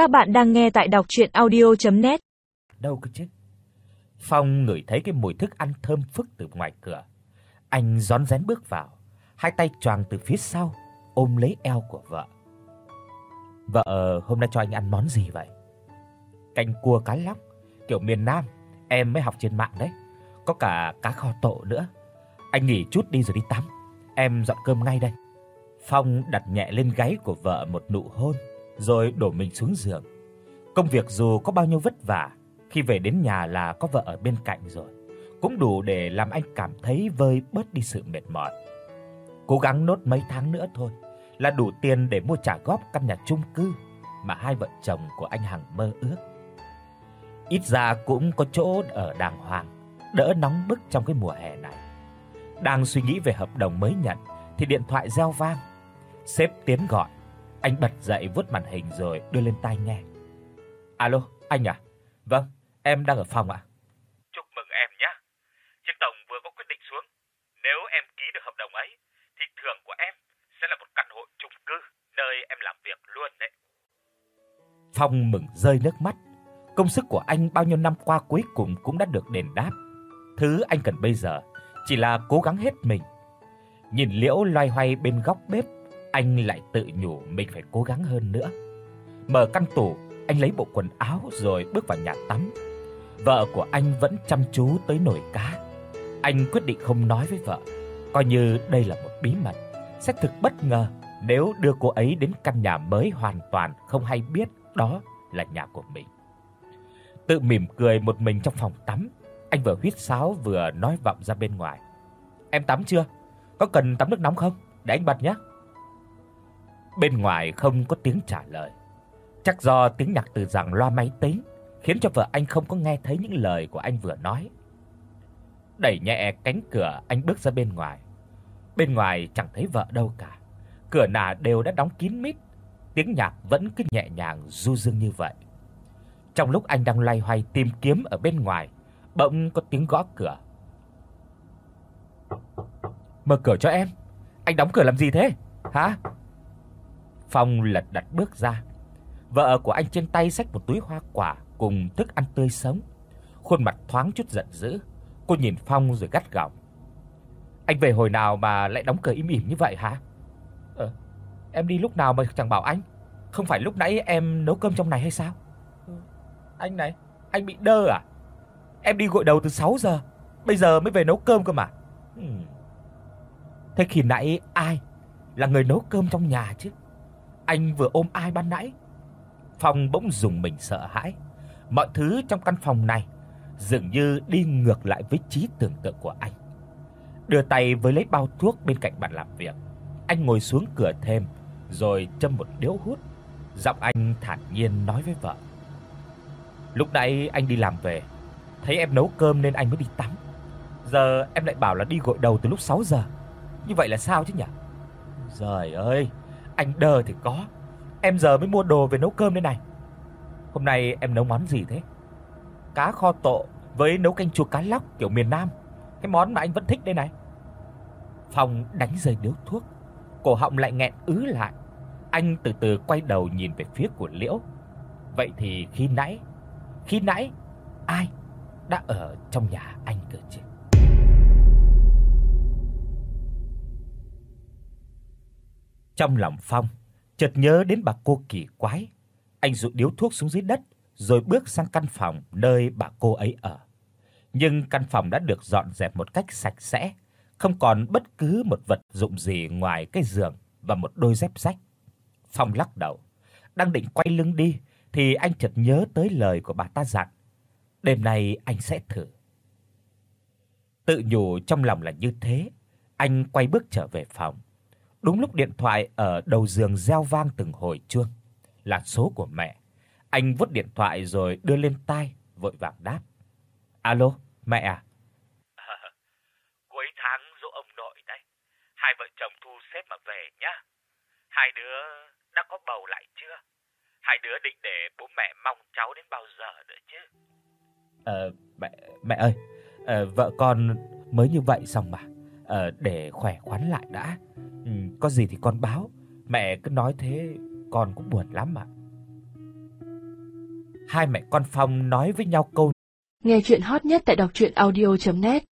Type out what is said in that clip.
Các bạn đang nghe tại đọc audio net Đâu cơ chứ? Phong ngửi thấy cái mùi thức ăn thơm phức từ ngoài cửa. Anh rón rén bước vào, hai tay choàng từ phía sau ôm lấy eo của vợ. "Vợ, hôm nay cho anh ăn món gì vậy?" "Canh cua cá lóc, kiểu miền Nam, em mới học trên mạng đấy. Có cả cá kho tộ nữa. Anh nghỉ chút đi rồi đi tắm, em dọn cơm ngay đây." Phong đặt nhẹ lên gáy của vợ một nụ hôn, rồi đổ mình xuống giường. Công việc dù có bao nhiêu vất vả, khi về đến nhà là có vợ ở bên cạnh rồi, cũng đủ để làm anh cảm thấy vơi bớt đi sự mệt mỏi. Cố gắng nốt mấy tháng nữa thôi là đủ tiền để mua trả góp căn nhà chung cư mà hai vợ chồng của anh Hằng mơ ước. Ít ra cũng có chỗ ở đàng hoàng, đỡ nóng bức trong cái mùa hè này. Đang suy nghĩ về hợp đồng mới nhận thì điện thoại reo vang. Sếp Tiến gọi. Anh bật dậy vuốt màn hình rồi đưa lên tai nghe. "Alo, anh à? Vâng, em đang ở phòng ạ." Chúc mừng em nhé. Trên tổng vừa có quyết định xuống. Nếu em ký được hợp đồng ấy thì thưởng của em sẽ là một căn hộ chung cư nơi em làm việc luôn đấy. Phong mừng rơi nước mắt. Công sức của anh bao nhiêu năm qua cuối cùng cũng đã được đền đáp. Thứ anh cần bây giờ chỉ là cố gắng hết mình. Nhìn Liễu loay hoay bên góc bếp, anh lại tự nhủ mình phải cố gắng hơn nữa. Mở căn tủ, anh lấy bộ quần áo rồi bước vào nhà tắm. Vợ của anh vẫn chăm chú tới nồi cá. Anh quyết định không nói với vợ, coi như đây là một bí mật, sẽ thực bất ngờ nếu đưa cô ấy đến căn nhà mới hoàn toàn không hay biết đó là nhà của mình. Tự mỉm cười một mình trong phòng tắm, anh vừa huýt sáo vừa nói vọng ra bên ngoài. "Em tắm chưa? Có cần tắm nước nóng không? Để anh bật nhé." Bên ngoài không có tiếng trả lời. Chắc do tiếng nhạc từ dạng loa máy tính khiến cho vợ anh không có nghe thấy những lời của anh vừa nói. Đẩy nhẹ cánh cửa, anh bước ra bên ngoài. Bên ngoài chẳng thấy vợ đâu cả. Cửa nà đều đã đóng kín mít, tiếng nhạc vẫn cứ nhẹ nhàng du dương như vậy. Trong lúc anh đang loay hoay tìm kiếm ở bên ngoài, bỗng có tiếng gõ cửa. "Mở cửa cho em. Anh đóng cửa làm gì thế? Hả?" Phong lật đật bước ra. Vợ của anh trên tay xách một túi hoa quả cùng thức ăn tươi sống. Khuôn mặt thoáng chút giận dữ. Cô nhìn Phong rồi gắt gỏng. "Anh về hồi nào mà lại đóng cửa im ỉm như vậy hả?" "Ờ, em đi lúc nào mà chẳng bảo anh? Không phải lúc nãy em nấu cơm trong này hay sao?" "Ừ, anh này, anh bị đơ à? Em đi gội đầu từ 6 giờ, bây giờ mới về nấu cơm cơ mà." "Ừm. Thế khi nãy ai là người nấu cơm trong nhà chứ? Anh vừa ôm ai ban nãy?" Phong bỗng dùng mình sợ hãi. Mọi thứ trong căn phòng này dường như đi ngược lại với trí tưởng tượng của anh. Đưa tay với lấy bao thuốc bên cạnh bàn làm việc, anh ngồi xuống cửa thêm, rồi châm một điếu hút. Giọng anh thản nhiên nói với vợ: "Lúc nãy anh đi làm về, thấy em nấu cơm nên anh mới đi tắm. Giờ em lại bảo là đi gội đầu từ lúc 6 giờ. Như vậy là sao chứ nhỉ?" Giời ơi, anh đờ thì có, em giờ mới mua đồ về nấu cơm đây này. Hôm nay em nấu món gì thế? Cá kho tộ với nấu canh chua cá lóc kiểu miền Nam, cái món mà anh vẫn thích đây này. Phong đánh rơi điếu thuốc, cổ họng lại nghẹn ứ lại. Anh từ từ quay đầu nhìn về phía của Liễu. Vậy thì khi nãy, khi nãy ai đã ở trong nhà anh cơ chứ? Trong lòng Phong chợt nhớ đến bà cô kỳ quái. Anh rụt điếu thuốc xuống dưới đất rồi bước sang căn phòng nơi bà cô ấy ở. Nhưng căn phòng đã được dọn dẹp một cách sạch sẽ, không còn bất cứ một vật dụng gì ngoài cái giường và một đôi dép rách. Phong lắc đầu, đang định quay lưng đi thì anh chợt nhớ tới lời của bà ta dặn, đêm nay anh sẽ thử. Tự nhủ trong lòng là như thế, anh quay bước trở về phòng. Đúng lúc điện thoại ở đầu giường reo vang từng hồi chuông, là số của mẹ. Anh vút điện thoại rồi đưa lên tai, vội vàng đáp. "Alo, mẹ à?" Cuối tháng dỗ ông nội đấy. Hai vợ chồng thu xếp mà về nhá. Hai đứa đã có bầu lại chưa? Hai đứa định để bố mẹ mong cháu đến bao giờ nữa chứ? Ờ mẹ mẹ ơi, ờ vợ con mới như vậy xong mà. Ờ để khỏe khoắn lại đã. Có gì thì con báo, mẹ cứ nói thế con cũng buồn lắm mà. hai mẹ con Phong nói với nhau câu Nghe chuyện hot nhất tại đọc audio net